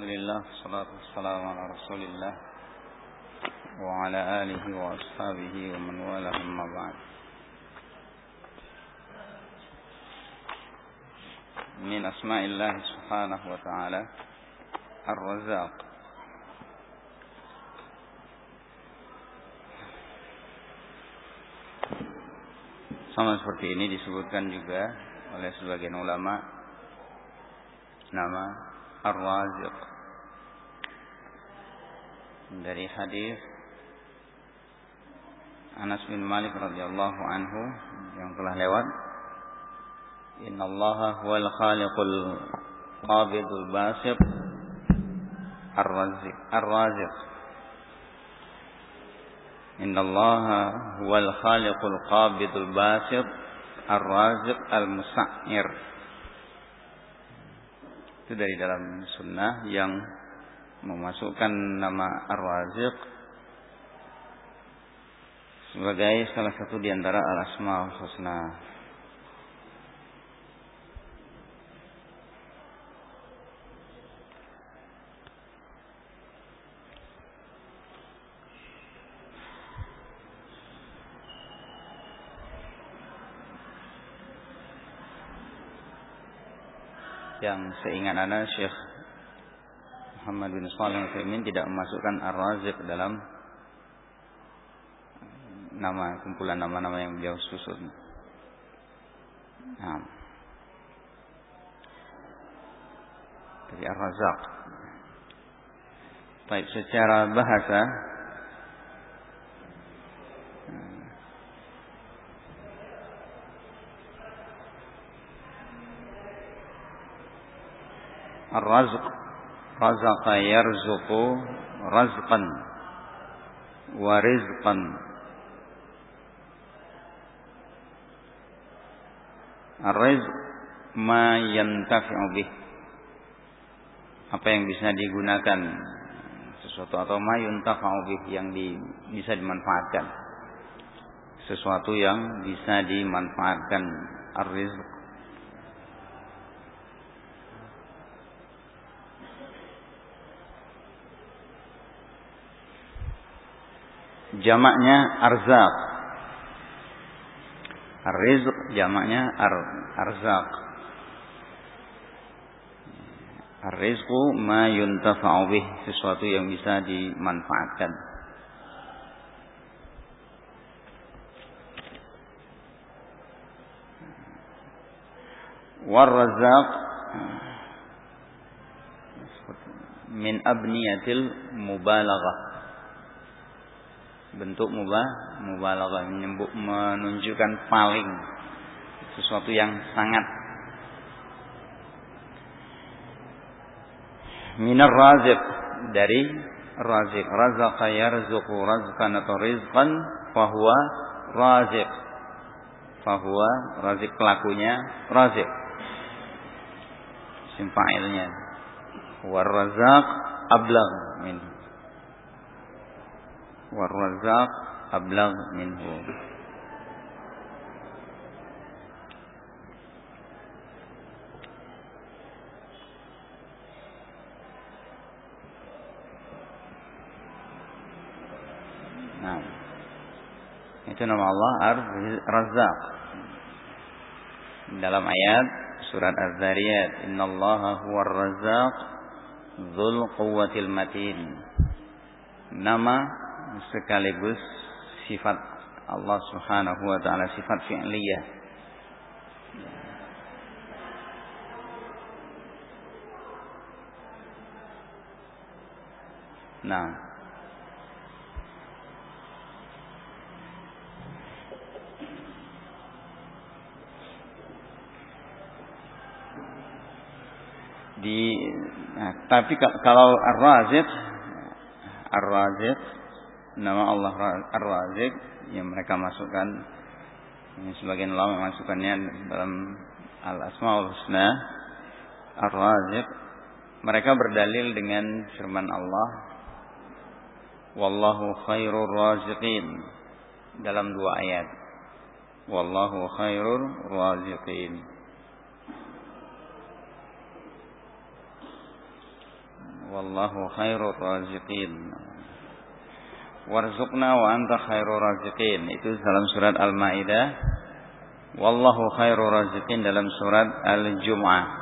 Alhamdulillah, salatu wassalamu ala rasulillah Wa ala alihi wa ashabihi wa man wala ba'd. Min asma'illah subhanahu wa ta'ala Ar-Razaq Sama seperti ini disebutkan juga oleh sebagian ulama nama Ar-Raziq dari hadis Anas bin Malik radhiyallahu anhu yang telah lewat. Inna Allah huwal khaliqul qabidul basit ar-raziq ar-raziq. Inna Allah huwal khaliqul qabidul basit ar-raziq al-musa'ir itu dari dalam sunnah yang memasukkan nama Ar-Raziq sebagai salah satu di antara al-asmaul husna. yang seingat anda Syekh Muhammad bin Salih al tidak memasukkan Ar-Raziq dalam nama kumpulan nama-nama yang beliau susun. Nah. Dari Ar-Razak. Baik, secara bahasa Ar-Razq Razaqa yarzuqu razqan wa rizqan Ar-rizq ma yantafi'u bih apa yang bisa digunakan sesuatu atau ma yuntafa'u bih yang di, bisa dimanfaatkan. Sesuatu yang bisa dimanfaatkan. Ar-rizq jamaknya arzak. Ar-rizq jamaknya ar arzak. Ar-rizqu ma yuntafa'u bih, sesuatu yang bisa dimanfaatkan. War-razzaq min abniyatil mubalaghah bentuk mubah mubalaghah menunjukkan paling. Sesuatu yang sangat. Minar raziq. Dari raziq. Razaqa yarzuqu razqan atau rizqan fahuwa raziq. Fahuwa raziq pelakunya raziq. Simpailnya war razaq ablag min والرزاق أبلغ منه Nah, itu nama Allah Ar-Razzaq. Dalam ayat surat Az-Zariyat, "Innallaha huwar razzaq dzul quwwatil matin." Nama sekaligus sifat Allah Subhanahu wa taala sifat fi'liyah. Nah, di nah, tapi kalau ar-raziq ar-raziq nama Allah Ar-Razik yang mereka masukkan ini sebagian ulama masukkannya dalam Al-Asmaul Husna Ar-Razik mereka berdalil dengan firman Allah Wallahu khairur raziqin dalam dua ayat. Wallahu khairur raziqin. Wallahu khairur raziqin warzuqna wa anta khairur raziqin. Itu dalam surat Al-Maidah. Wallahu khairur raziqin dalam surat Al-Jumu'ah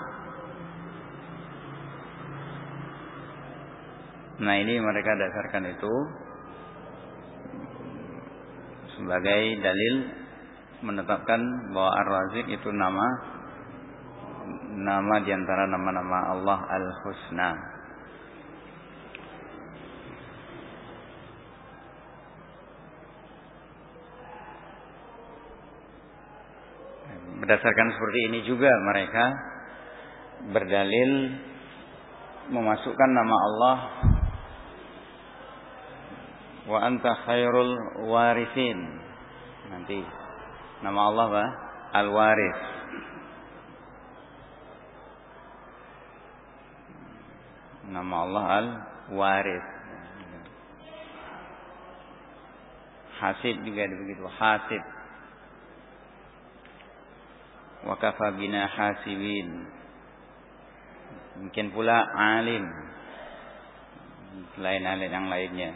Nah ini mereka dasarkan itu sebagai dalil menetapkan bahwa Ar-Razik itu nama nama di antara nama-nama Allah Al-Husna. Berdasarkan seperti ini juga mereka berdalil memasukkan nama Allah wa anta khairul warisin. Nanti nama Allah apa? Al-Waris. Nama Allah Al-Waris. Hasib juga begitu, hasib. Wa kafa bina hasibin. Mungkin pula alim. Selain alim yang lainnya.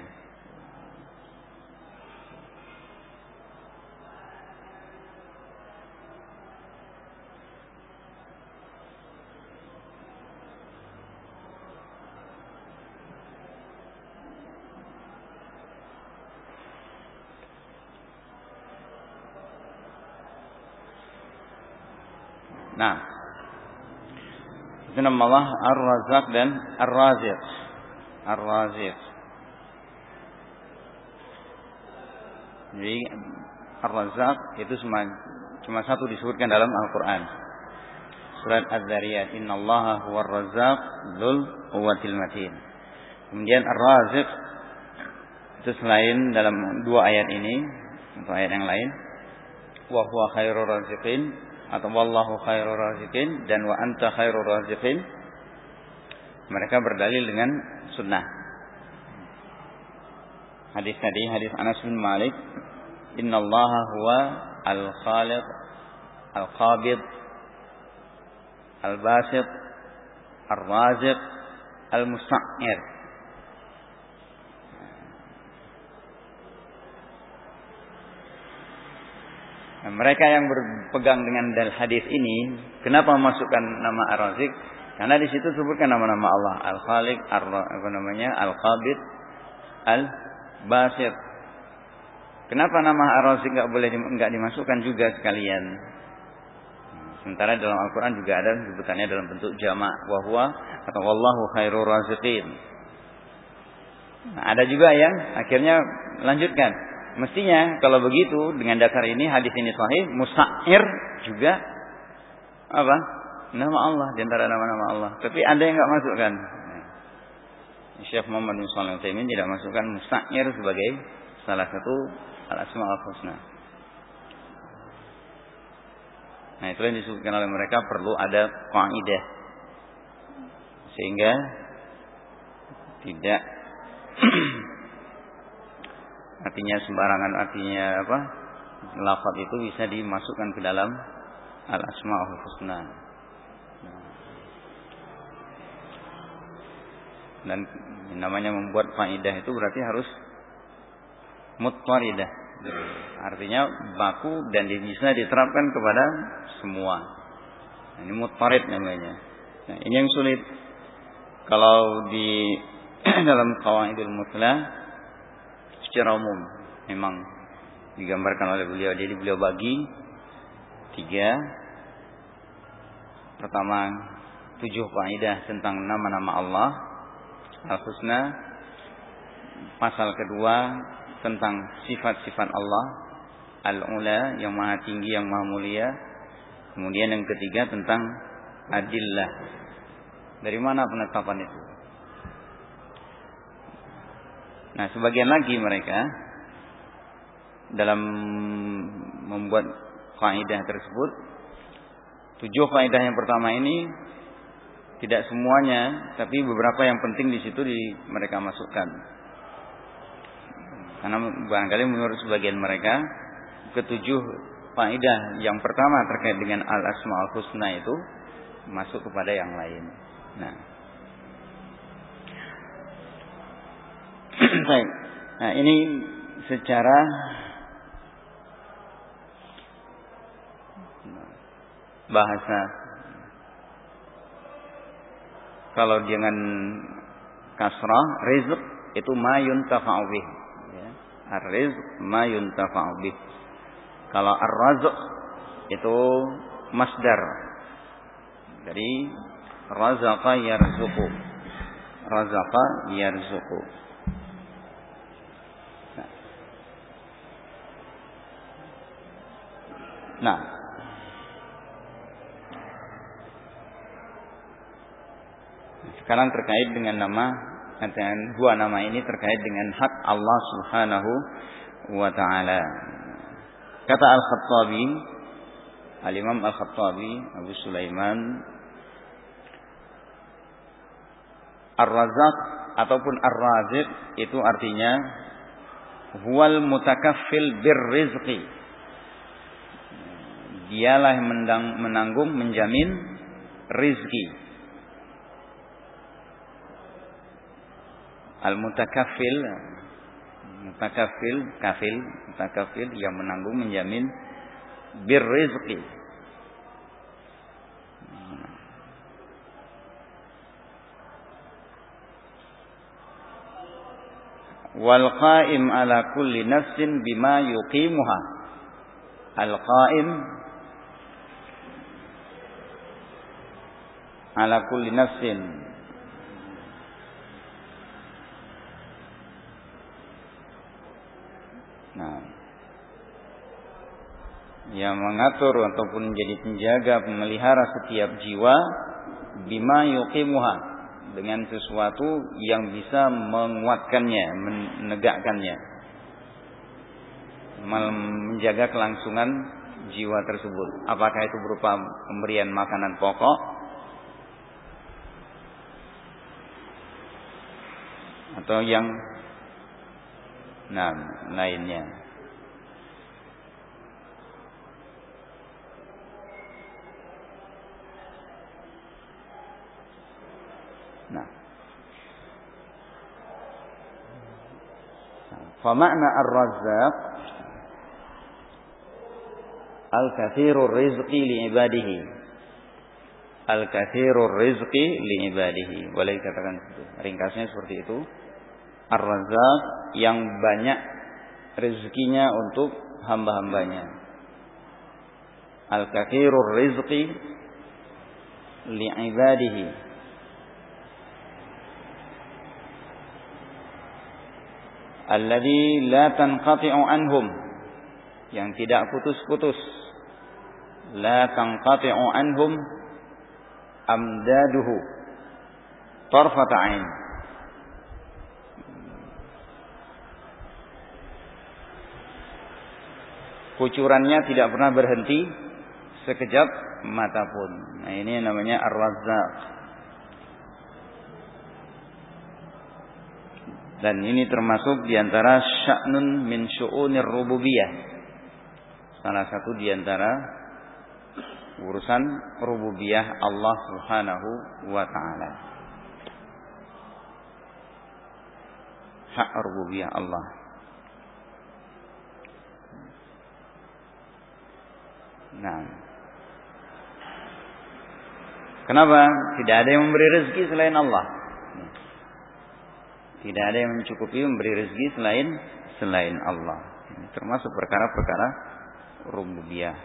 Nah. Itu Allah Ar-Razak dan Ar-Raziq. Ar-Raziq. Jadi Ar-Razak itu cuma cuma satu disebutkan dalam Al-Qur'an. Surat Az-Zariyat, "Innallaha huwar razzaq dzul quwwatil matin." Kemudian Ar-Raziq itu selain dalam dua ayat ini atau ayat yang lain, wa huwa khairur raziqin atau wallahu khairur raziqin dan wa anta khairur raziqin mereka berdalil dengan sunnah. Hadis tadi hadis Anas bin Malik innallaha huwa al-khaliq al-qabid al-basit al-raziq al-musta'ir Nah, mereka yang berpegang dengan dal hadis ini, kenapa masukkan nama Ar-Razik? Karena di situ sebutkan nama-nama Allah, Al-Khaliq, Ar apa namanya? Al-Qabid, Al-Basir. Kenapa nama Ar-Razik enggak boleh enggak dimasukkan juga sekalian? Sementara dalam Al-Qur'an juga ada sebutannya dalam bentuk jamak, wa atau wallahu khairur raziqin. Nah, ada juga yang akhirnya lanjutkan Mestinya kalau begitu dengan dasar ini hadis ini sahih, musair juga apa? Nama Allah di antara nama-nama Allah. Tapi ada yang nggak masukkan. Syekh Muhammad bin Shalih Al tidak masukkan musair sebagai salah satu al-asma al-husna. Nah, itu yang disebutkan oleh mereka perlu ada kaidah sehingga tidak artinya sembarangan artinya apa? Lafaz itu bisa dimasukkan ke dalam al asmaul husna. Dan namanya membuat faidah itu berarti harus mutwaridah artinya baku dan bisa diterapkan kepada semua. Ini mutwarid namanya. Nah, ini yang sulit. Kalau di dalam kawaidul mutlah secara umum memang digambarkan oleh beliau. Jadi beliau bagi tiga. Pertama, tujuh kaidah tentang nama-nama Allah Al-Husna. Pasal kedua tentang sifat-sifat Allah Al-Ula yang maha tinggi, yang maha mulia. Kemudian yang ketiga tentang adillah. Dari mana penetapan itu? Nah, sebagian lagi mereka dalam membuat kaidah tersebut tujuh kaidah yang pertama ini tidak semuanya, tapi beberapa yang penting di situ di mereka masukkan. Karena barangkali menurut sebagian mereka ketujuh kaidah yang pertama terkait dengan al asmaul husna itu masuk kepada yang lain. Nah, Baik. Nah, ini secara bahasa. Kalau dengan kasrah, rizq itu ma yuntafa'u. Ya. Ar-rizq ma yuntafa'u. Kalau ar-razq itu masdar. Jadi razaqa yarzuqu. Razaqa yarzuqu. Nah. Sekarang terkait dengan nama dan dua nama ini terkait dengan hak Allah Subhanahu wa taala. Kata Al-Khattabi, Al-Imam Al-Khattabi Abu Sulaiman Ar-Razak ataupun Ar-Raziq itu artinya huwal mutakaffil birrizqi. Dialah yang menanggung menjamin rizki. Al-mutakaffil mutakafil kafil mutakafil yang menanggung menjamin birrizqi wal qaim ala kulli nafsin bima yuqimuha al qaim ala kulli nafsin Nah, yang mengatur ataupun menjadi penjaga memelihara setiap jiwa bima yuqimuha dengan sesuatu yang bisa menguatkannya, menegakkannya. Menjaga kelangsungan jiwa tersebut. Apakah itu berupa pemberian makanan pokok atau yang Nah, lainnya. Nah. Famakna ar-razzaq al-kathirur rizqi li ibadihi. Al-kathirur rizqi li ibadihi. Boleh dikatakan Ringkasnya seperti itu. Ar-Razzaq yang banyak rezekinya untuk hamba-hambanya. Al-kathirur rizqi li'ibadihi. Alladhi la tanqati'u anhum. Yang tidak putus-putus. La tanqati'u anhum amdaduhu. Tarfata ain. Kucurannya tidak pernah berhenti sekejap mata pun. Nah, ini namanya Ar-Razzaq. Dan ini termasuk di antara sya'nun min syu'unir rububiyah. Salah satu di antara urusan rububiyah Allah Subhanahu wa taala. Hak rububiyah Allah. Nah. Kenapa? Tidak ada yang memberi rezeki selain Allah. Tidak ada yang mencukupi memberi rezeki selain selain Allah. Termasuk perkara-perkara rububiyah.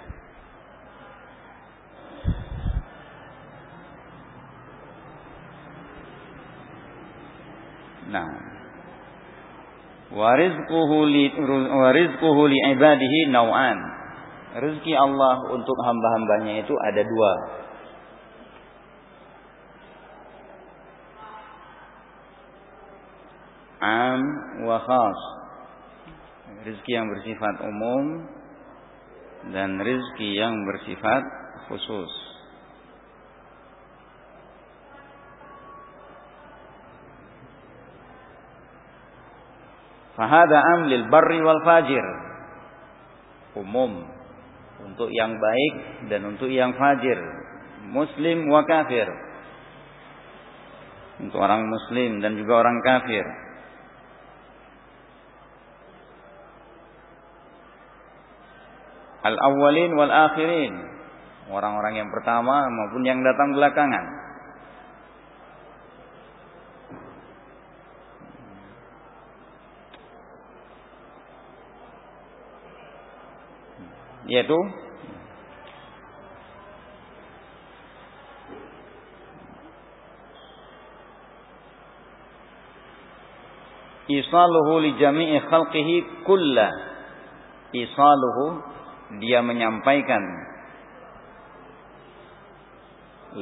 Nah. Warizquhu li warizquhu li ibadihi naw'an rezeki Allah untuk hamba-hambanya itu ada dua. Am wa khas. Rezeki yang bersifat umum dan rezeki yang bersifat khusus. Fahada am lil barri wal fajir. Umum untuk yang baik dan untuk yang fajir, muslim wa kafir. Untuk orang muslim dan juga orang kafir. Al-awwalin wal akhirin. Orang-orang yang pertama maupun yang datang belakangan. Yaitu isaluhu li jami'i khalqihi kulla. Isaluhu dia menyampaikan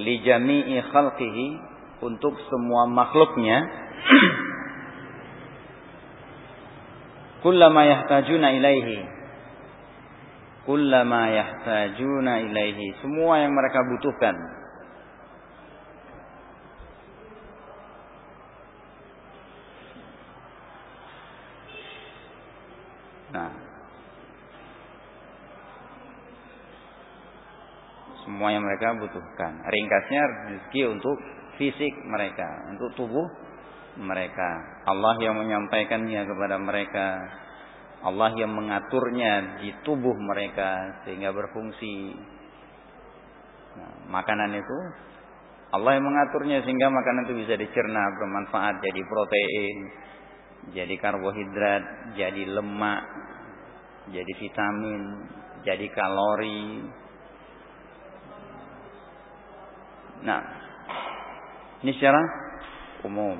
li jami'i khalqihi untuk semua makhluknya. Kullama yahtajuna ilaihi kullama yahtajuna ilaihi semua yang mereka butuhkan Nah, semua yang mereka butuhkan. Ringkasnya rezeki untuk fisik mereka, untuk tubuh mereka. Allah yang menyampaikannya kepada mereka. Allah yang mengaturnya di tubuh mereka sehingga berfungsi. Nah, makanan itu Allah yang mengaturnya sehingga makanan itu bisa dicerna bermanfaat jadi protein, jadi karbohidrat, jadi lemak, jadi vitamin, jadi kalori. Nah, ini secara umum.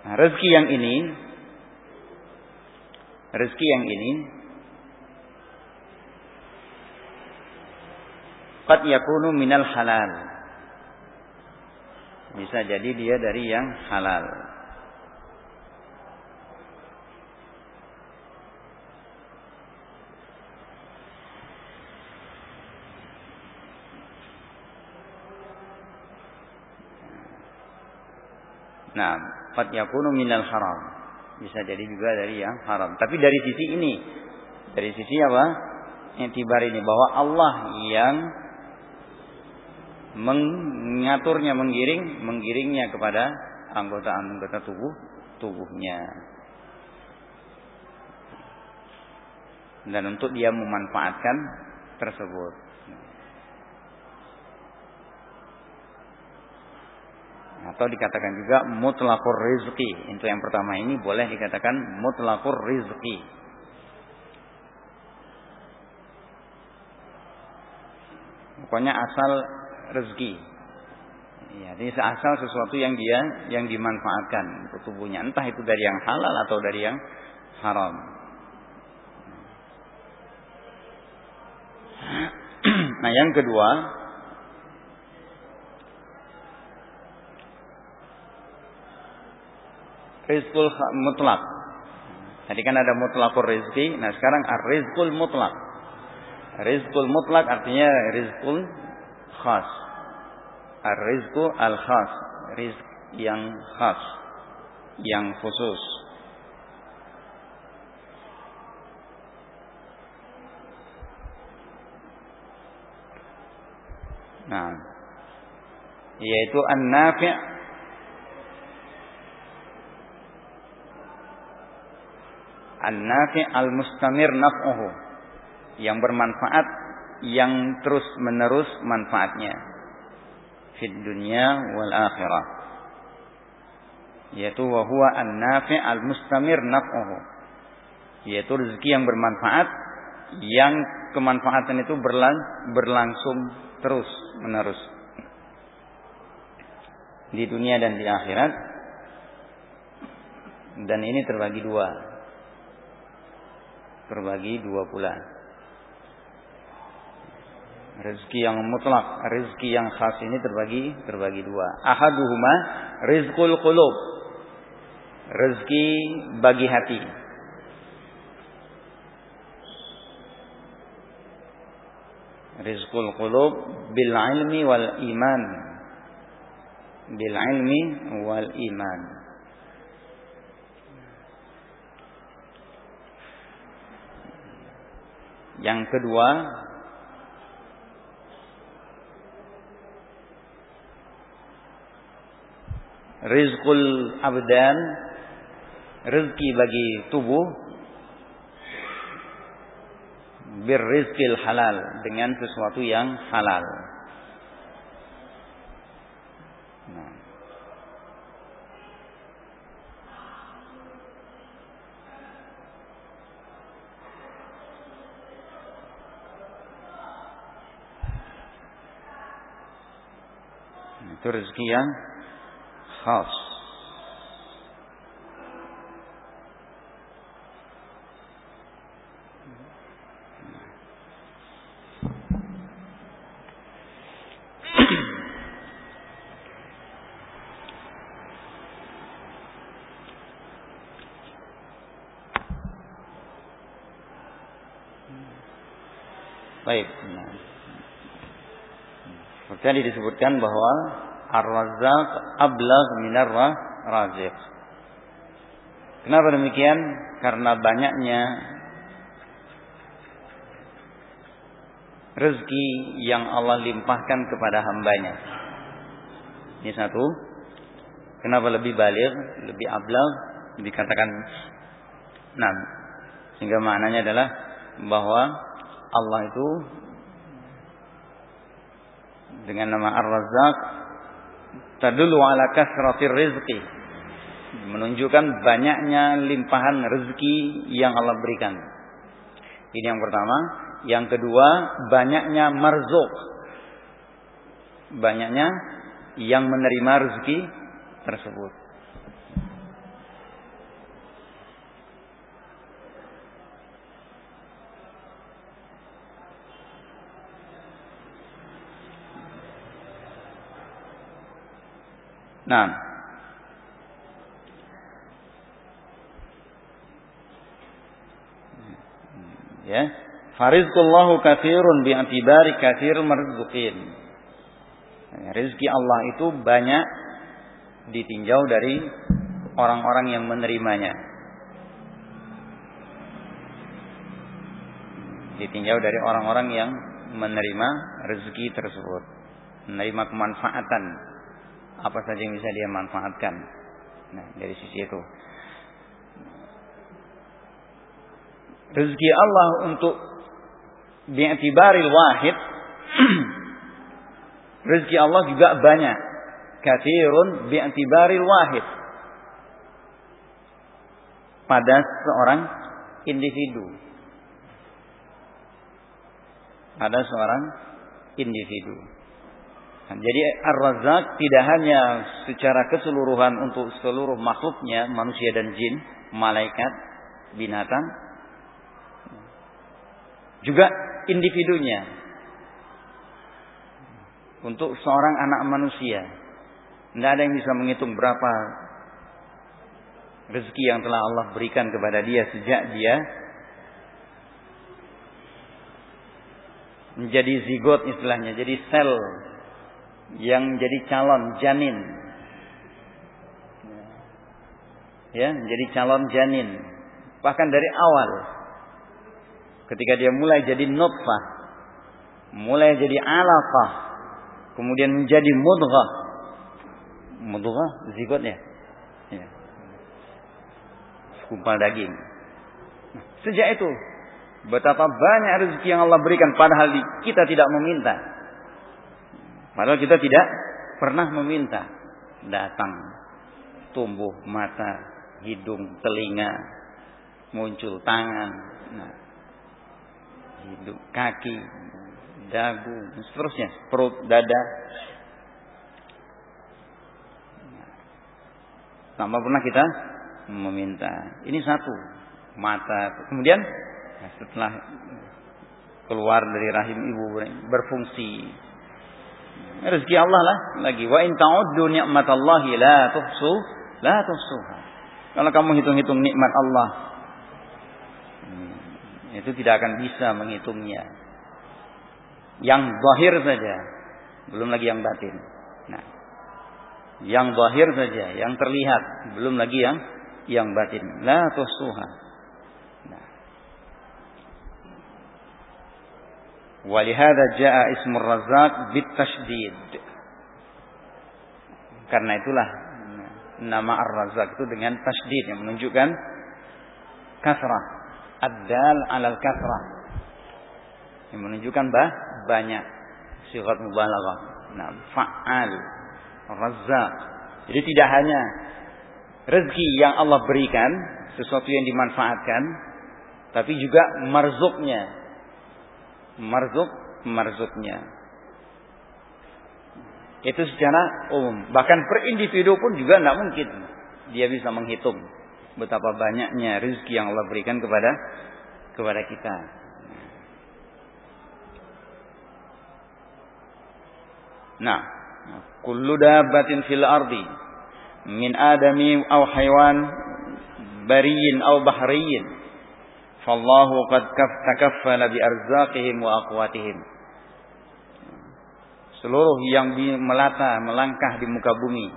Nah, rezeki yang ini, rezeki yang ini, qad yakunu minal halal. Bisa jadi dia dari yang halal. Nah, qad yakunu minal haram. Bisa jadi juga dari yang haram. Tapi dari sisi ini, dari sisi apa? Intibar ini bahwa Allah yang mengaturnya, menggiring, menggiringnya kepada anggota-anggota tubuh tubuhnya. Dan untuk dia memanfaatkan tersebut. Atau dikatakan juga mutlakur rizki. Itu yang pertama ini boleh dikatakan mutlakur rizki. Pokoknya asal rezeki. Ya, jadi asal sesuatu yang dia yang dimanfaatkan untuk tubuhnya, entah itu dari yang halal atau dari yang haram. Nah, yang kedua, rizkul mutlak. Tadi kan ada mutlakur rizki. Nah sekarang ar-rizkul mutlak. Rizkul mutlak artinya rizkul khas. Ar-rizku al-khas. Rizk yang khas. Yang khusus. Nah, yaitu an-nafi' an-nafi al-mustamir naf'uhu. Yang bermanfaat yang terus menerus manfaatnya. Fid dunya wal akhirah. Yaitu wa huwa an-nafi al-mustamir naf'uhu. Yaitu rezeki yang bermanfaat yang kemanfaatan itu berlang, berlangsung terus menerus di dunia dan di akhirat. Dan ini terbagi dua terbagi dua pula. Rezeki yang mutlak, rezeki yang khas ini terbagi terbagi dua. Ahaduhuma rizqul qulub. Rezeki bagi hati. Rizqul qulub bil ilmi wal iman. Bil ilmi wal iman. Yang kedua, rizqul abdan, rezeki bagi tubuh birrizqil halal dengan sesuatu yang halal. Itu rezeki yang khas. Baik. Tadi disebutkan bahwa Ar-Razzaq ablagh minar raziq. Kenapa demikian? Karena banyaknya rezeki yang Allah limpahkan kepada hambanya. Ini satu. Kenapa lebih balik, lebih ablag, dikatakan nah, sehingga maknanya adalah bahwa Allah itu dengan nama Ar-Razzaq tadullu ala kasratir rizqi menunjukkan banyaknya limpahan rezeki yang Allah berikan. Ini yang pertama, yang kedua banyaknya marzuk. Banyaknya yang menerima rezeki tersebut. Nah. Ya. Farizqullahu kathirun bi'atibari kathir marzuqin. Ya, rezeki Allah itu banyak ditinjau dari orang-orang yang menerimanya. Ditinjau dari orang-orang yang menerima rezeki tersebut. Menerima kemanfaatan apa saja yang bisa dia manfaatkan. Nah, dari sisi itu. Rezeki Allah untuk bi'tibaril wahid rezeki Allah juga banyak. Kathirun bi'tibaril wahid. Pada seorang individu. Pada seorang individu. Jadi Ar-Razzaq tidak hanya secara keseluruhan untuk seluruh makhluknya, manusia dan jin, malaikat, binatang, juga individunya. Untuk seorang anak manusia. Tidak ada yang bisa menghitung berapa rezeki yang telah Allah berikan kepada dia sejak dia menjadi zigot istilahnya, jadi sel yang jadi calon janin. Ya, menjadi calon janin. Bahkan dari awal. Ketika dia mulai jadi nutfah. Mulai jadi alaqah. Kemudian menjadi mudghah. Mudghah zigotnya. Ya. Sekumpal daging. Sejak itu betapa banyak rezeki yang Allah berikan padahal kita tidak meminta. Padahal kita tidak pernah meminta datang tumbuh mata, hidung, telinga, muncul tangan, nah, hidung, kaki, dagu, dan seterusnya, perut, dada. Tanpa pernah kita meminta. Ini satu mata. Kemudian setelah keluar dari rahim ibu berfungsi Rezeki Allah lah lagi. Wa in ta'uddu ni'matallahi la tuhsu la tuhsuha. Kalau kamu hitung-hitung nikmat Allah, hmm, itu tidak akan bisa menghitungnya. Yang zahir saja, belum lagi yang batin. Nah, yang zahir saja, yang terlihat, belum lagi yang yang batin. La tuhsuha. Walihada jaa ismur razak bitashdid. Karena itulah nama ar-razak itu dengan tashdid yang menunjukkan kasrah. Ad-dal alal kasrah. Yang menunjukkan bah banyak sifat mubalaghah. Nah, fa'al, razzaq. Jadi tidak hanya rezeki yang Allah berikan, sesuatu yang dimanfaatkan, tapi juga marzuknya. Marzuk, marzuknya. Itu secara umum. Bahkan per individu pun juga tidak mungkin dia bisa menghitung betapa banyaknya rezeki yang Allah berikan kepada kepada kita. Nah, kullu dabbatin fil ardi min adami aw haywan bariyin aw bahriyin fallahu qad takaffala bi arzaqihim wa aqwatihim. Seluruh yang melata melangkah di muka bumi.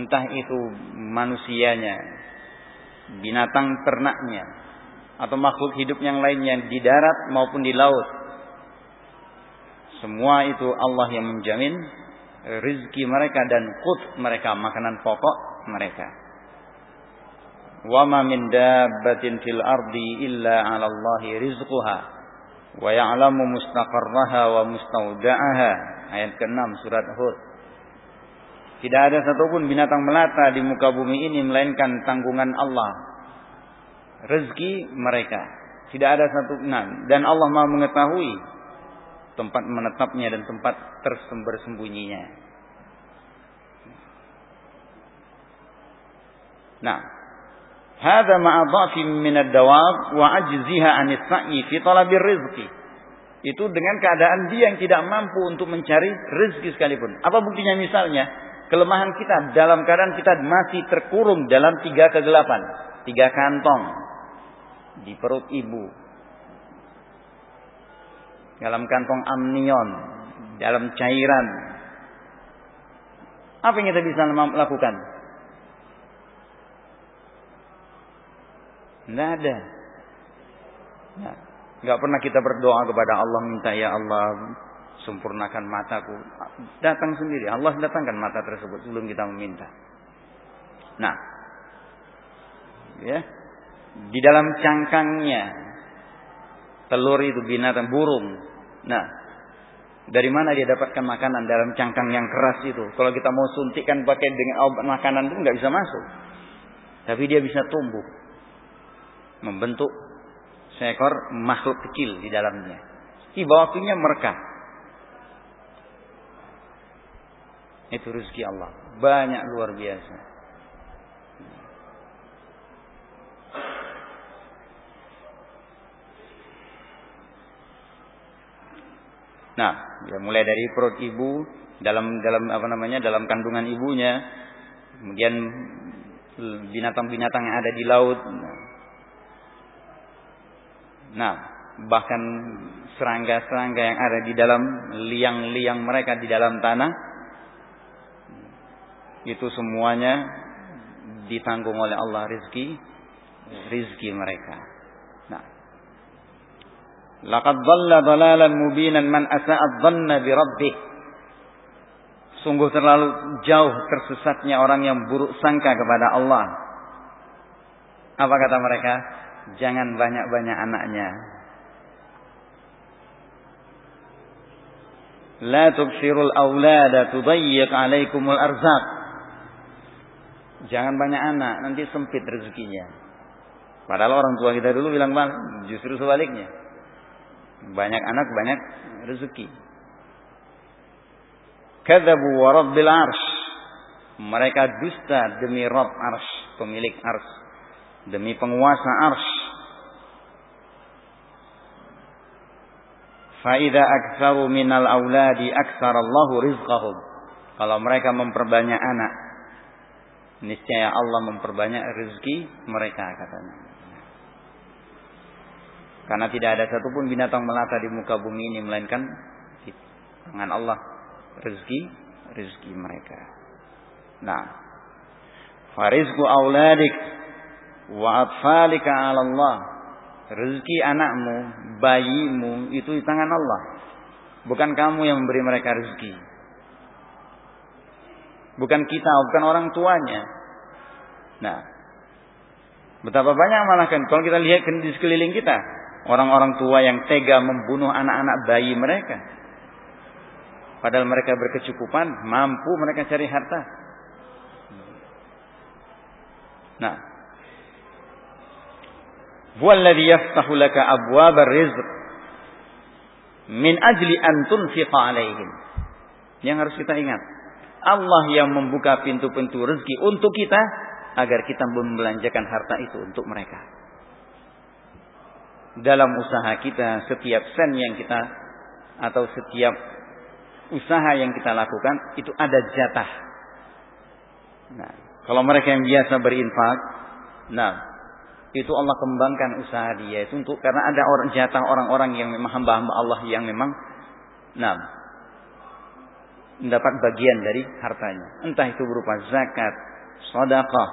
Entah itu manusianya binatang ternaknya atau makhluk hidup yang lainnya di darat maupun di laut. Semua itu Allah yang menjamin rizki mereka dan kut mereka, makanan pokok mereka. Dabbatin fil ardi illa 'ala Allahi rizquha wa ya'lamu mustaqarraha wa mustawda'aha. Ayat ke-6 surat Hud. Tidak ada satupun binatang melata di muka bumi ini melainkan tanggungan Allah. Rezeki mereka. Tidak ada satu nah, dan Allah Maha mengetahui tempat menetapnya dan tempat tersembunyinya. Nah, hadza ma'a dhafin min ad-dawab wa ajziha 'an as-sa'i fi talabir rizqi. Itu dengan keadaan dia yang tidak mampu untuk mencari rezeki sekalipun. Apa buktinya misalnya? Kelemahan kita dalam keadaan kita masih terkurung dalam tiga kegelapan, tiga kantong di perut ibu, dalam kantong amnion, dalam cairan. Apa yang kita bisa lakukan? Tidak ada. Nggak pernah kita berdoa kepada Allah minta ya Allah sempurnakan mataku. Datang sendiri. Allah datangkan mata tersebut sebelum kita meminta. Nah, ya di dalam cangkangnya telur itu binatang burung Nah, dari mana dia dapatkan makanan dalam cangkang yang keras itu? Kalau kita mau suntikan pakai dengan obat makanan itu nggak bisa masuk. Tapi dia bisa tumbuh, membentuk seekor makhluk kecil di dalamnya. Tiba waktunya mereka. Itu rezeki Allah. Banyak luar biasa. Nah, ya mulai dari perut ibu dalam dalam apa namanya dalam kandungan ibunya, kemudian binatang-binatang yang ada di laut. Nah, bahkan serangga-serangga yang ada di dalam liang-liang mereka di dalam tanah itu semuanya ditanggung oleh Allah rizki rizki mereka. Laqad dhalla dhalalan mubinan man asa'ad dhanna bi rabbih. Sungguh terlalu jauh tersesatnya orang yang buruk sangka kepada Allah. Apa kata mereka? Jangan banyak-banyak anaknya. La tubsirul awlada tudayyiq alaikumul arzak. Jangan banyak anak, nanti sempit rezekinya. Padahal orang tua kita dulu bilang justru sebaliknya. Banyak anak banyak rezeki. Kadzabu wa rabbil arsh. Mereka dusta demi Rabb arsh, pemilik arsh. Demi penguasa arsh. Faida aktsaru minal auladi Allahu rizqahum. Kalau mereka memperbanyak anak, niscaya Allah memperbanyak rezeki mereka katanya. Karena tidak ada satupun binatang melata di muka bumi ini melainkan tangan Allah rezeki rezeki mereka. Nah, farizku auladik wa atfalika 'ala Allah. Rezeki anakmu, bayimu itu di tangan Allah. Bukan kamu yang memberi mereka rezeki. Bukan kita, bukan orang tuanya. Nah, betapa banyak malah kan kalau kita lihat di sekeliling kita, orang-orang tua yang tega membunuh anak-anak bayi mereka. Padahal mereka berkecukupan, mampu mereka cari harta. Nah, Huwallazi yaftahu laka abwabar rizq min ajli an tunfiqa alaihim. Yang harus kita ingat, Allah yang membuka pintu-pintu rezeki untuk kita agar kita membelanjakan harta itu untuk mereka. Dalam usaha kita, setiap sen yang kita atau setiap usaha yang kita lakukan itu ada jatah. Nah, kalau mereka yang biasa berinfak, nah itu Allah kembangkan usaha dia itu untuk karena ada orang jatah orang-orang yang memang hamba-hamba Allah yang memang nah mendapat bagian dari hartanya. Entah itu berupa zakat, sedekah,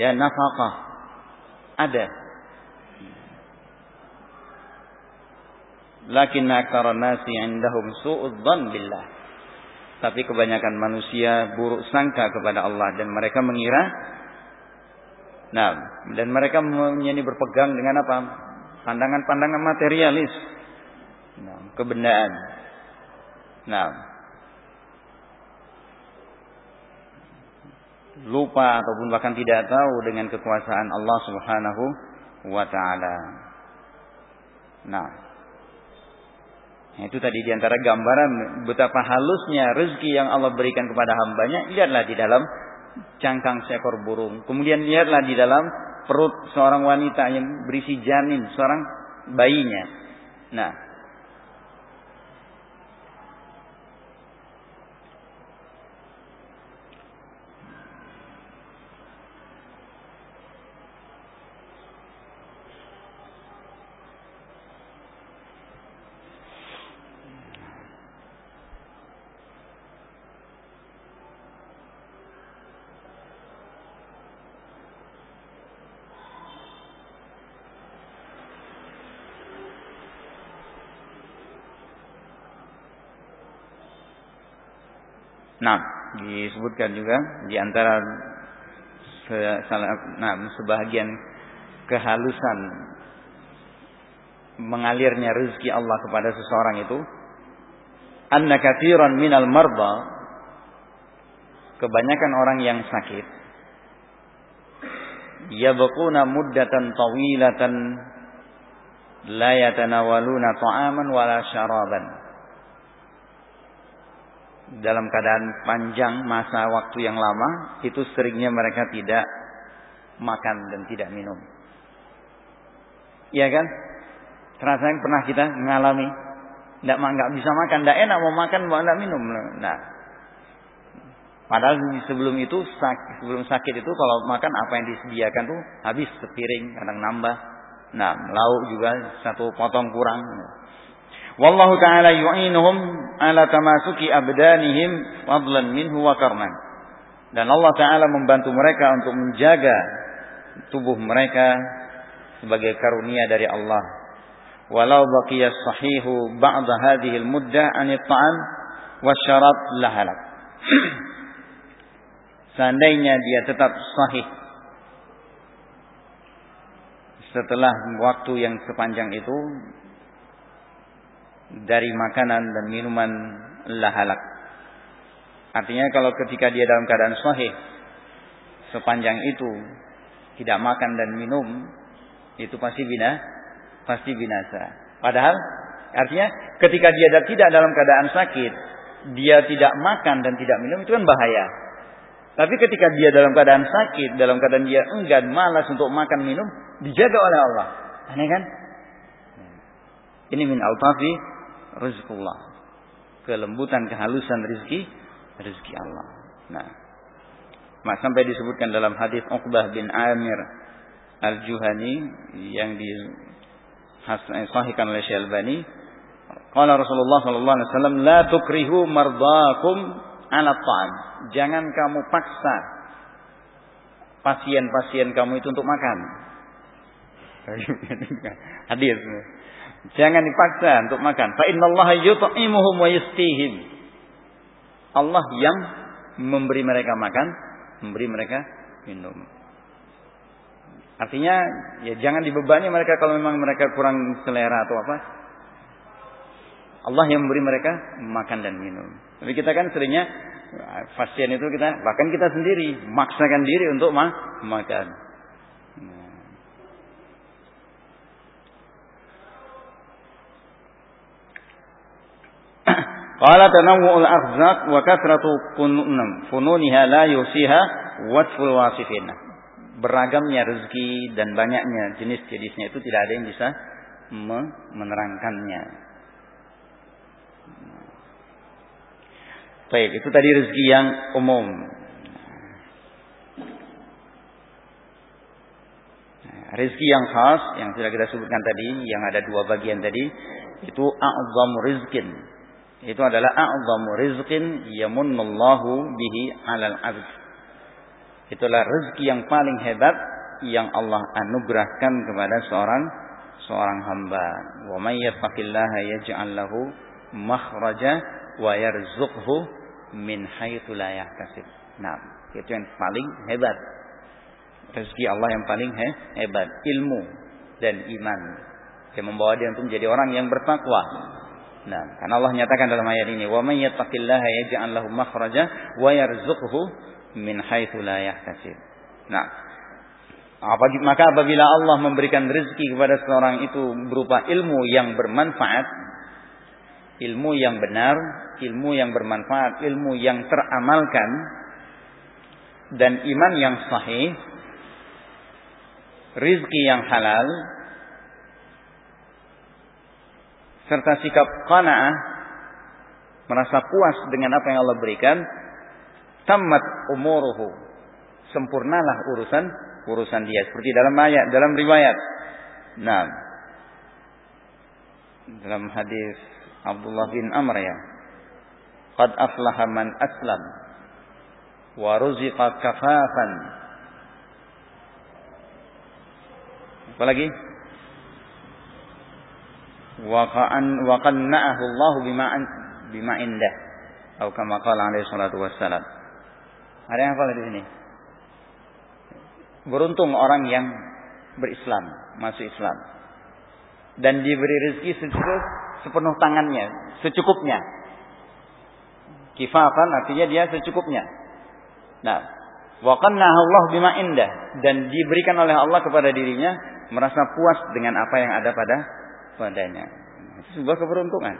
ya nafkah. Ada. Lakin aktsara nasi 'indahum su'udzan billah. Tapi kebanyakan manusia buruk sangka kepada Allah dan mereka mengira Nah, dan mereka menjadi berpegang dengan apa? Pandangan-pandangan materialis. Nah, kebendaan. Nah, lupa ataupun bahkan tidak tahu dengan kekuasaan Allah Subhanahu wa taala. Nah, itu tadi di antara gambaran betapa halusnya rezeki yang Allah berikan kepada hambanya. Lihatlah di dalam cangkang seekor burung. Kemudian lihatlah di dalam perut seorang wanita yang berisi janin, seorang bayinya. Nah, Nah, disebutkan juga di antara nah, sebahagian kehalusan mengalirnya rezeki Allah kepada seseorang itu anna katsiran minal marba kebanyakan orang yang sakit yabquna muddatan tawilatan la yatanawaluna ta'aman wala syaraban dalam keadaan panjang masa waktu yang lama itu seringnya mereka tidak makan dan tidak minum. Iya kan? Terasa yang pernah kita mengalami tidak nggak bisa makan, tidak enak mau makan mau tidak minum. Nah, padahal sebelum itu sebelum sakit itu kalau makan apa yang disediakan tuh habis sepiring kadang nambah. Nah, lauk juga satu potong kurang. Wallahu taala yu'inuhum ala tamasuki abdanihim fadlan minhu wa karman. Dan Allah taala membantu mereka untuk menjaga tubuh mereka sebagai karunia dari Allah. Walau baqiya sahihu ba'da hadhihi al-muddah an at-ta'am wasyarab lahalak. Seandainya dia tetap sahih setelah waktu yang sepanjang itu dari makanan dan minuman lahalak. Artinya kalau ketika dia dalam keadaan sahih sepanjang itu tidak makan dan minum itu pasti bina pasti binasa. Padahal artinya ketika dia tidak dalam keadaan sakit, dia tidak makan dan tidak minum itu kan bahaya. Tapi ketika dia dalam keadaan sakit, dalam keadaan dia enggan, malas untuk makan minum, dijaga oleh Allah. Aneh kan? Ini min al-tafi rizqullah. Kelembutan, kehalusan rezeki, rezeki Allah. Nah, mak sampai disebutkan dalam hadis Uqbah bin Amir Al-Juhani yang disahihkan oleh Syalbani, qala Rasulullah sallallahu alaihi wasallam, "La tukrihu mardakum 'ala ta'am." Jangan kamu paksa pasien-pasien kamu itu untuk makan. Hadis. Jangan dipaksa untuk makan. Fa innallaha yut'imuhum wa yustihim. Allah yang memberi mereka makan, memberi mereka minum. Artinya ya jangan dibebani mereka kalau memang mereka kurang selera atau apa. Allah yang memberi mereka makan dan minum. Tapi kita kan seringnya pasien itu kita bahkan kita sendiri maksakan diri untuk ma makan. Qala tanawwu'ul arzaq wa kathratu fununiha la yusiha wasful wasifin. Beragamnya rezeki dan banyaknya jenis-jenisnya itu tidak ada yang bisa menerangkannya. Baik, itu tadi rezeki yang umum. Rezeki yang khas yang sudah kita sebutkan tadi, yang ada dua bagian tadi, itu a'zamu rizkin itu adalah a'zamu rizqin yamunnallahu bihi 'alal 'abd. Itulah rezeki yang paling hebat yang Allah anugerahkan kepada seorang seorang hamba. Wa may yattaqillaha yaj'al lahu makhraja wa yarzuqhu min haitsu la yahtasib. Nah, itu yang paling hebat. Rezeki Allah yang paling he hebat, ilmu dan iman yang membawa dia untuk menjadi orang yang bertakwa Nah, karena Allah nyatakan dalam ayat ini, "Wa may yattaqillaha yaj'al lahu makhraja wa yarzuqhu min haitsu la yahtasib." Nah, maka apabila Allah memberikan rezeki kepada seorang itu berupa ilmu yang bermanfaat, ilmu yang benar, ilmu yang bermanfaat, ilmu yang teramalkan dan iman yang sahih, rizki yang halal, serta sikap qanaah merasa puas dengan apa yang Allah berikan tamat umuruhu. Sempurnalah urusan urusan dia. Seperti dalam ayat dalam riwayat. Nah dalam hadis Abdullah bin Amr ya. Qad aflaha man aslam wa ruziqa kafafan. Apalagi wa qanna'ahu Allah bima bima indah. Atau kama qala alaihi salatu wassalam. Ada yang apa di sini? Beruntung orang yang berislam masuk Islam. Dan diberi rezeki secukup sepenuh tangannya secukupnya. Kifafan artinya dia secukupnya. Nah wa qannahu Allah bima indah. Dan diberikan oleh Allah kepada dirinya merasa puas dengan apa yang ada pada padanya. Itu sebuah keberuntungan.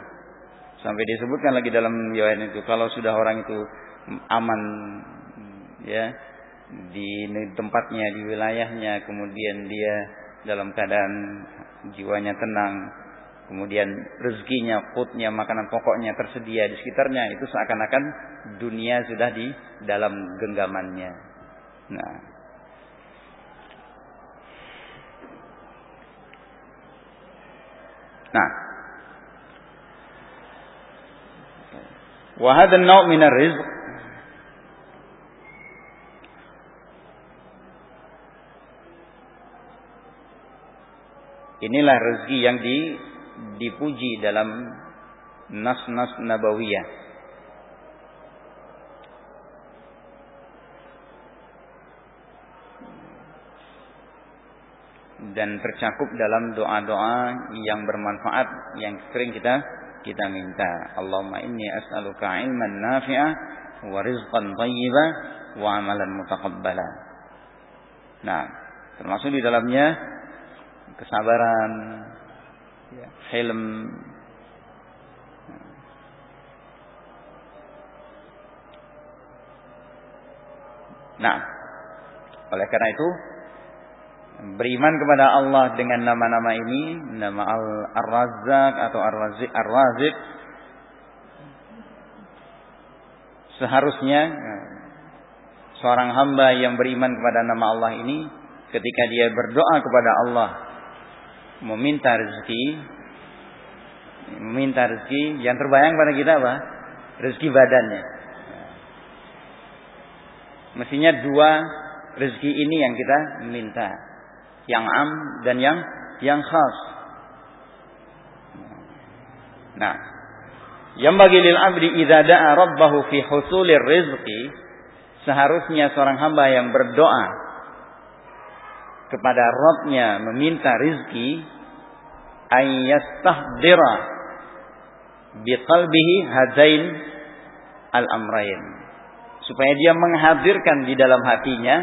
Sampai disebutkan lagi dalam riwayat itu kalau sudah orang itu aman ya di tempatnya, di wilayahnya, kemudian dia dalam keadaan jiwanya tenang, kemudian rezekinya, kutnya, makanan pokoknya tersedia di sekitarnya, itu seakan-akan dunia sudah di dalam genggamannya. Nah, Nah. Wa hadha an-naw' min Inilah rezeki yang di, dipuji dalam nas-nas nabawiyah. Dan tercakup dalam doa-doa yang bermanfaat yang sering kita kita minta. Allahumma inni as'aluka ilman nafi'a wa rizqan thayyiba wa amalan mutaqabbala. Nah, termasuk di dalamnya kesabaran, ya, hilm, Nah, oleh karena itu beriman kepada Allah dengan nama-nama ini, nama Al-Razzaq atau Ar-Razik, seharusnya seorang hamba yang beriman kepada nama Allah ini ketika dia berdoa kepada Allah meminta rezeki meminta rezeki yang terbayang pada kita apa? Rezeki badannya. Mestinya dua rezeki ini yang kita minta yang am dan yang yang khas. Nah, yang bagi lil abdi idza da'a rabbahu fi husulir rizqi seharusnya seorang hamba yang berdoa kepada Robnya meminta rizki ayyastahdira biqalbihi hadain al-amrain supaya dia menghadirkan di dalam hatinya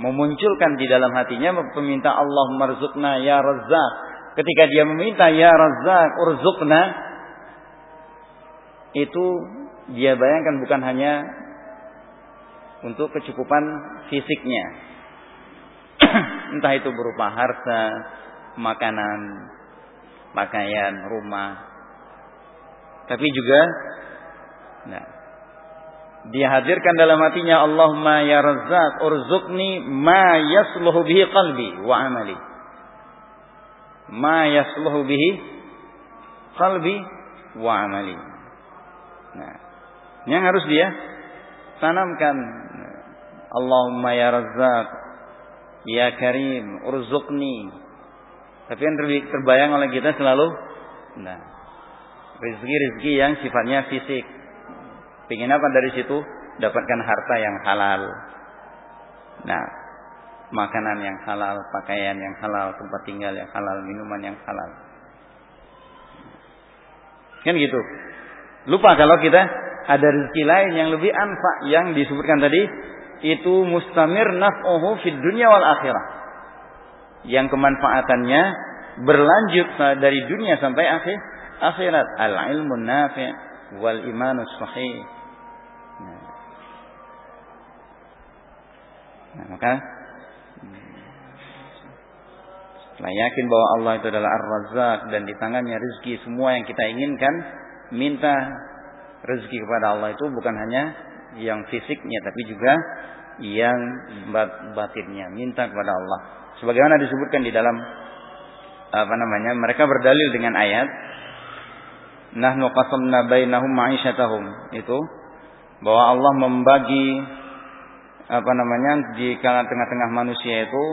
memunculkan di dalam hatinya meminta Allah marzukna ya Razzaq. Ketika dia meminta ya Razzaq urzukna itu dia bayangkan bukan hanya untuk kecukupan fisiknya. Entah itu berupa harta makanan pakaian rumah. Tapi juga nah dia hadirkan dalam hatinya Allahumma ya Razzaq urzuqni ma yasluhu bihi qalbi wa amali. Ma yasluhu bihi qalbi wa amali. Nah, yang harus dia tanamkan Allahumma ya Razzaq ya Karim urzuqni. Tapi yang terbayang oleh kita selalu nah rezeki-rezeki yang sifatnya fisik Pengen apa dari situ? Dapatkan harta yang halal. Nah, makanan yang halal, pakaian yang halal, tempat tinggal yang halal, minuman yang halal. Kan gitu. Lupa kalau kita ada rezeki lain yang lebih anfa yang disebutkan tadi itu mustamir naf'uhu fid dunya wal akhirah. Yang kemanfaatannya berlanjut dari dunia sampai akhir akhirat. Al ilmu nafi' wal imanus sahih Nah, maka setelah yakin bahwa Allah itu adalah Ar-Razzaq dan di tangannya rezeki semua yang kita inginkan, minta rezeki kepada Allah itu bukan hanya yang fisiknya tapi juga yang batinnya, minta kepada Allah. Sebagaimana disebutkan di dalam apa namanya? Mereka berdalil dengan ayat Nahnu qasamna bainahum ma'isyatahum itu bahwa Allah membagi apa namanya di tengah-tengah manusia itu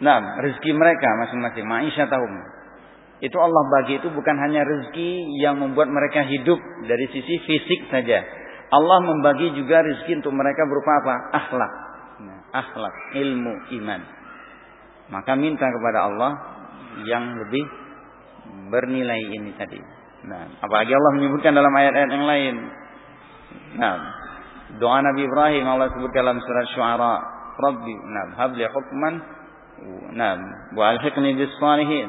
nah rezeki mereka masing-masing maisha tahum. Itu Allah bagi itu bukan hanya rezeki yang membuat mereka hidup dari sisi fisik saja. Allah membagi juga rezeki untuk mereka berupa apa? Akhlak. Nah, akhlak ilmu iman. Maka minta kepada Allah yang lebih bernilai ini tadi. Nah apalagi Allah menyebutkan dalam ayat-ayat yang lain. Nah Doa Nabi Ibrahim Allah sebut dalam surat Syuara, Rabbi, nam, habli hukman, nam, wa alhiqni bis salihin,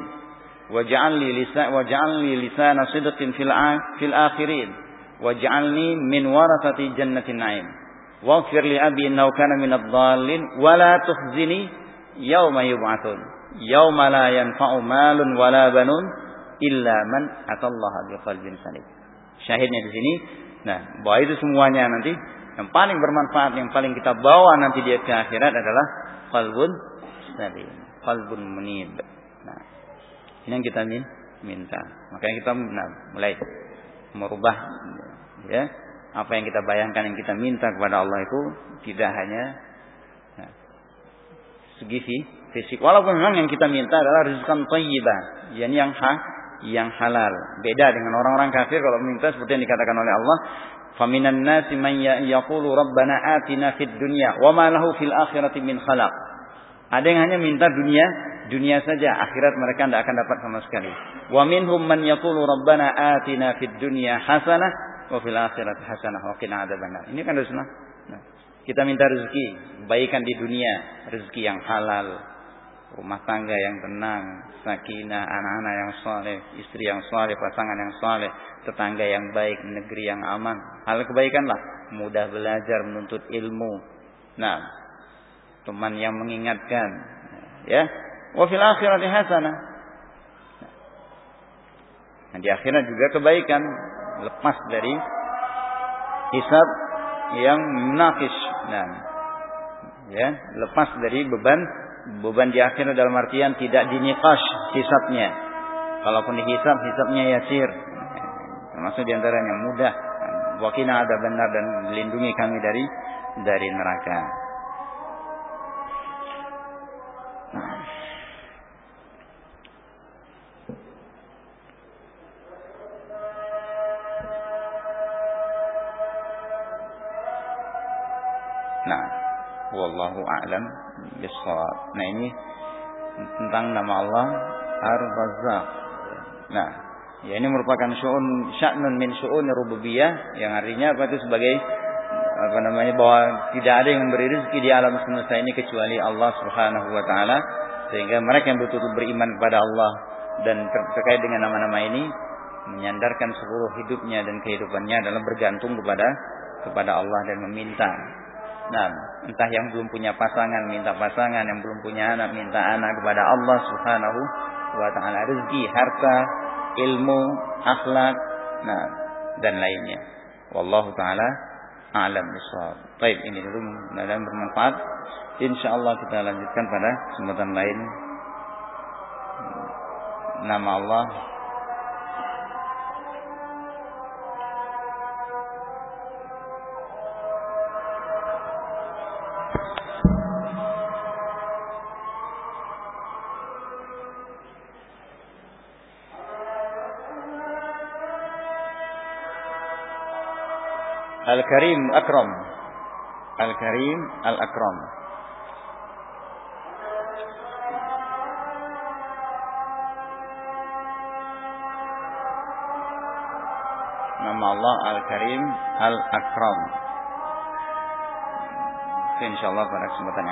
waj'alni lisan waj'alni lisana sidqin fil fil akhirin, waj'alni min warathati jannatin na'im. Abi innahu kana min ad-dallin wa la tukhzini yawma yub'atsun. Yawma la yanfa'u malun wala banun illa man atallaha biqalbin salim. Syahidnya di sini, nah, bahwa itu semuanya nanti yang paling bermanfaat, yang paling kita bawa nanti ke akhirat adalah qalbun salim, qalbun munib. Nah, ini yang kita minta. Makanya kita nah, mulai merubah ya apa yang kita bayangkan yang kita minta kepada Allah itu tidak hanya nah, segi fisik walaupun memang yang kita minta adalah rizqan thayyibah yakni yang ha, yang halal beda dengan orang-orang kafir kalau minta seperti yang dikatakan oleh Allah Faminan nasi man ya-, yaqulu rabbana atina fid dunya wa ma lahu fil akhirati min. Ada yang hanya minta dunia, dunia saja, akhirat mereka tidak akan dapat sama sekali. Wa minhum man yaqulu rabbana atina fid dunya hasanah wa fil akhirati hasanah wa qina adzabannar. Ini kan. Nah, kita minta rezeki, kebaikan di dunia, rezeki yang halal, rumah tangga yang tenang, sakinah, anak-anak yang soleh, istri yang soleh, pasangan yang soleh, tetangga yang baik, negeri yang aman. Hal kebaikanlah, mudah belajar, menuntut ilmu. Nah, teman yang mengingatkan, ya. Wa fil akhirati hasanah. Nah, di akhirat juga kebaikan, lepas dari hisab yang menakis. Nah, ya, lepas dari beban beban di akhirat dalam artian tidak dinikash hisapnya. Kalaupun dihisap, hisapnya yasir. Termasuk di antaranya mudah. Wakina ada benar dan melindungi kami dari dari neraka. Wallahu a'lam bissawab. Nah, ini tentang nama Allah Ar-Razzaq. Nah, ya ini merupakan syu'un sya'nun min syu'un rububiyah yang artinya apa itu sebagai apa namanya bahwa tidak ada yang memberi rezeki di alam semesta ini kecuali Allah Subhanahu wa taala sehingga mereka yang betul-betul beriman kepada Allah dan terkait dengan nama-nama ini menyandarkan seluruh hidupnya dan kehidupannya dalam bergantung kepada kepada Allah dan meminta. Nah, entah yang belum punya pasangan minta pasangan, yang belum punya anak minta anak kepada Allah Subhanahu wa taala rezeki, harta, ilmu, akhlak, nah dan lainnya. Wallahu taala alam bisawab. Baik, ini dulu mudah-mudahan bermanfaat. Insyaallah kita lanjutkan pada kesempatan lain. Nama Allah Al-Karim Akram. Al-Karim Al-Akram. Nama Allah Al-Karim Al-Akram. Insyaallah pada kesempatan